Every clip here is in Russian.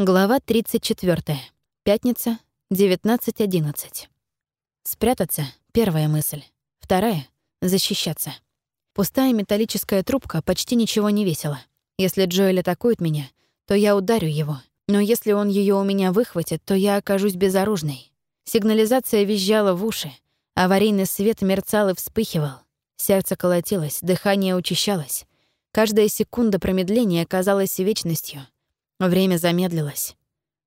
Глава 34. Пятница, 19.11. Спрятаться — первая мысль. Вторая — защищаться. Пустая металлическая трубка почти ничего не весила. Если Джоэль атакует меня, то я ударю его. Но если он ее у меня выхватит, то я окажусь безоружной. Сигнализация визжала в уши. Аварийный свет мерцал и вспыхивал. Сердце колотилось, дыхание учащалось. Каждая секунда промедления казалась вечностью — Время замедлилось.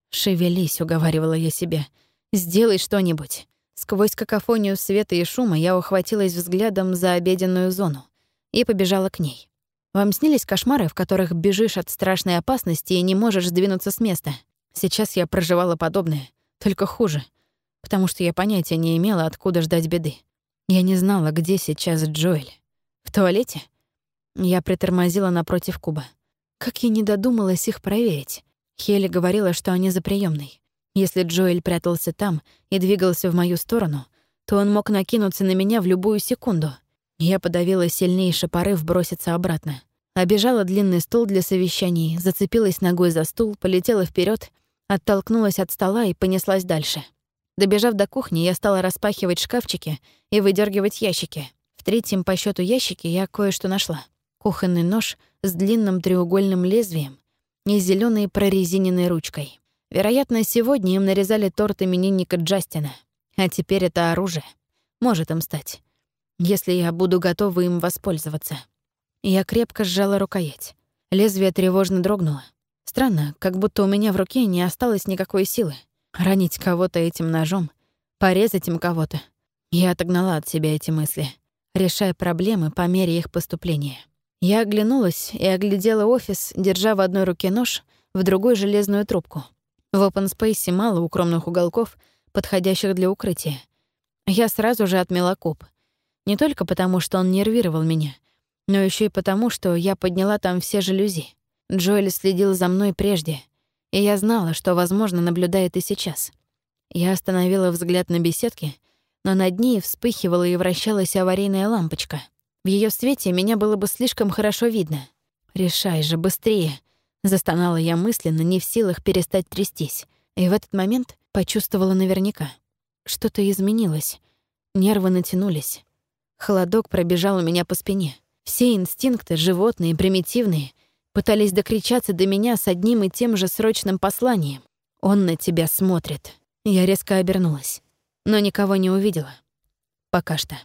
«Шевелись», — уговаривала я себе. «Сделай что-нибудь». Сквозь какофонию света и шума я ухватилась взглядом за обеденную зону и побежала к ней. Вам снились кошмары, в которых бежишь от страшной опасности и не можешь сдвинуться с места? Сейчас я проживала подобное, только хуже, потому что я понятия не имела, откуда ждать беды. Я не знала, где сейчас Джоэль. В туалете? Я притормозила напротив куба. Как я не додумалась их проверить. Хелли говорила, что они за приемной. Если Джоэль прятался там и двигался в мою сторону, то он мог накинуться на меня в любую секунду. Я подавила сильнейший порыв броситься обратно. Обежала длинный стол для совещаний, зацепилась ногой за стул, полетела вперед, оттолкнулась от стола и понеслась дальше. Добежав до кухни, я стала распахивать шкафчики и выдергивать ящики. В третьем по счету ящике я кое-что нашла. Кухонный нож с длинным треугольным лезвием и зеленой прорезиненной ручкой. Вероятно, сегодня им нарезали торт именинника Джастина, а теперь это оружие. Может им стать, если я буду готова им воспользоваться. Я крепко сжала рукоять. Лезвие тревожно дрогнуло. Странно, как будто у меня в руке не осталось никакой силы. Ранить кого-то этим ножом, порезать им кого-то. Я отогнала от себя эти мысли, решая проблемы по мере их поступления. Я оглянулась и оглядела офис, держа в одной руке нож, в другой — железную трубку. В space мало укромных уголков, подходящих для укрытия. Я сразу же отмела куб. Не только потому, что он нервировал меня, но еще и потому, что я подняла там все жалюзи. Джоэль следил за мной прежде, и я знала, что, возможно, наблюдает и сейчас. Я остановила взгляд на беседке, но над ней вспыхивала и вращалась аварийная лампочка — в ее свете меня было бы слишком хорошо видно. «Решай же, быстрее!» Застонала я мысленно, не в силах перестать трястись. И в этот момент почувствовала наверняка. Что-то изменилось. Нервы натянулись. Холодок пробежал у меня по спине. Все инстинкты, животные, примитивные, пытались докричаться до меня с одним и тем же срочным посланием. «Он на тебя смотрит». Я резко обернулась, но никого не увидела. Пока что.